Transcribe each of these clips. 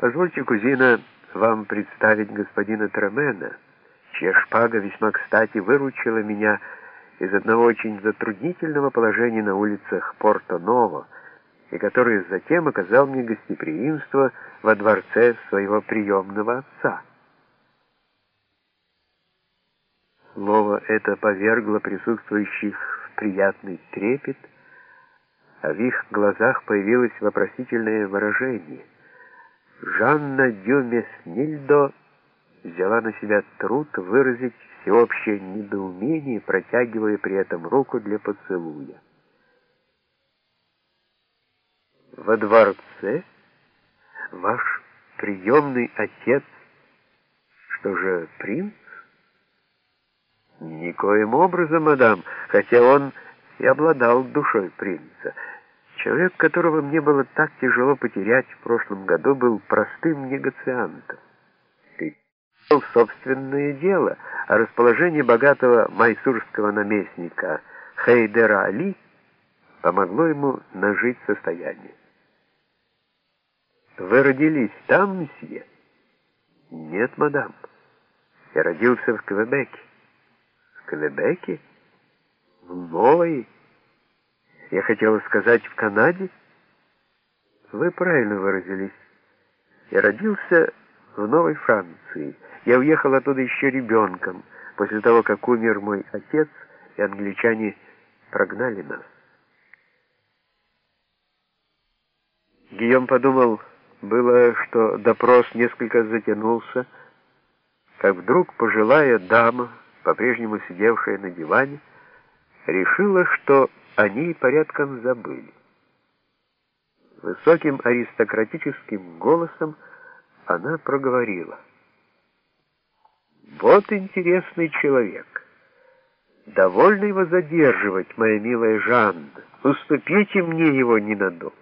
Позвольте, кузина, вам представить господина Тромена, чья шпага весьма кстати выручила меня из одного очень затруднительного положения на улицах Порто-Ново, и который затем оказал мне гостеприимство во дворце своего приемного отца. Слово это повергло присутствующих в приятный трепет, а в их глазах появилось вопросительное выражение. Жанна Дюмеснильдо взяла на себя труд выразить всеобщее недоумение, протягивая при этом руку для поцелуя. «Во дворце? Ваш приемный отец? Что же, принц?» «Никоим образом, мадам, хотя он и обладал душой принца». Человек, которого мне было так тяжело потерять в прошлом году, был простым негациантом. И в собственное дело, а расположение богатого майсурского наместника Хейдера Али помогло ему нажить состояние. «Вы родились там, месье?» «Нет, мадам. Я родился в Квебеке». «В Квебеке? В Новой?» Я хотела сказать в Канаде. Вы правильно выразились. Я родился в Новой Франции. Я уехал оттуда еще ребенком, после того, как умер мой отец, и англичане прогнали нас. Гийом подумал, было, что допрос несколько затянулся, как вдруг пожилая дама, по-прежнему сидевшая на диване, решила, что они порядком забыли. Высоким аристократическим голосом она проговорила. «Вот интересный человек. Довольно его задерживать, моя милая Жанна. Уступите мне его ненадолго».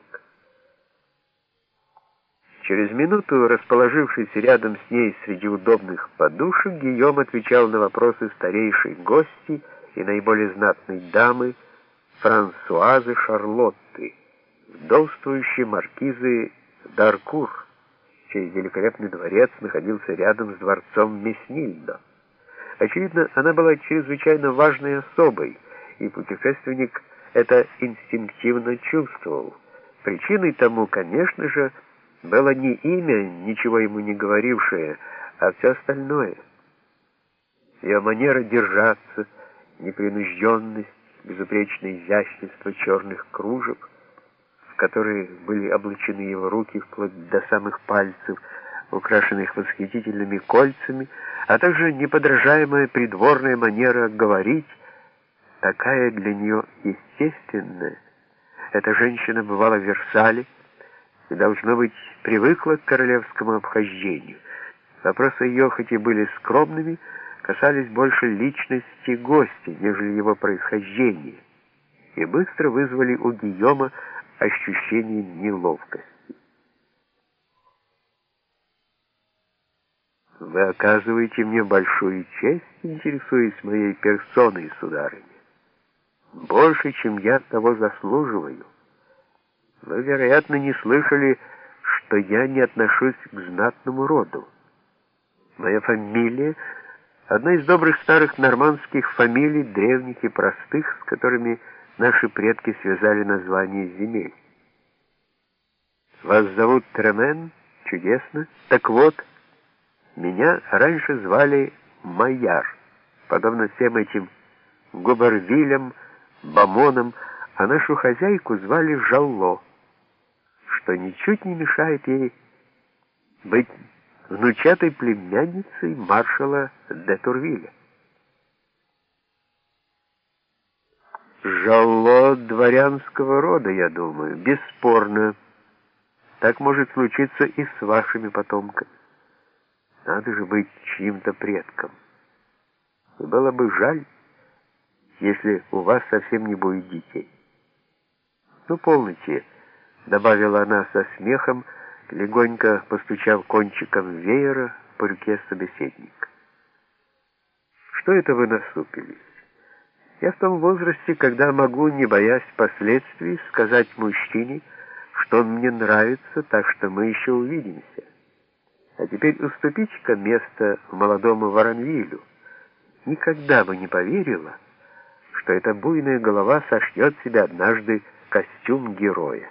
Через минуту, расположившись рядом с ней среди удобных подушек, Гийом отвечал на вопросы старейшей гости и наиболее знатной дамы, Франсуазы Шарлотты, вдовствующей маркизы Даркур, чей великолепный дворец находился рядом с дворцом Меснильдо. Очевидно, она была чрезвычайно важной особой, и путешественник это инстинктивно чувствовал. Причиной тому, конечно же, было не имя, ничего ему не говорившее, а все остальное. Ее манера держаться, непринужденность, безупречное изящество черных кружев, в которые были облачены его руки вплоть до самых пальцев, украшенных восхитительными кольцами, а также неподражаемая придворная манера говорить, такая для нее естественная. Эта женщина бывала в Версале и, должно быть, привыкла к королевскому обхождению. Вопросы ее, хоть и были скромными, касались больше личности гостя, нежели его происхождения, и быстро вызвали у Гийома ощущение неловкости. Вы оказываете мне большую честь, интересуясь моей персоной, сударыня. Больше, чем я того заслуживаю. Вы, вероятно, не слышали, что я не отношусь к знатному роду. Моя фамилия Одна из добрых старых нормандских фамилий, древних и простых, с которыми наши предки связали название земель. Вас зовут Тремен? Чудесно. Так вот, меня раньше звали Майяр, подобно всем этим Губервилям, Бамонам, а нашу хозяйку звали Жалло, что ничуть не мешает ей быть внучатой племянницей маршала де Турвиля. Жало дворянского рода, я думаю, бесспорно. Так может случиться и с вашими потомками. Надо же быть чьим-то предком. И было бы жаль, если у вас совсем не будет детей. Ну, полноте, добавила она со смехом, легонько постучав кончиком веера по руке собеседника. «Что это вы насупились? Я в том возрасте, когда могу, не боясь последствий, сказать мужчине, что он мне нравится, так что мы еще увидимся». А теперь уступите-ка место молодому Воронвилю. Никогда бы не поверила, что эта буйная голова сошьет себе однажды костюм героя.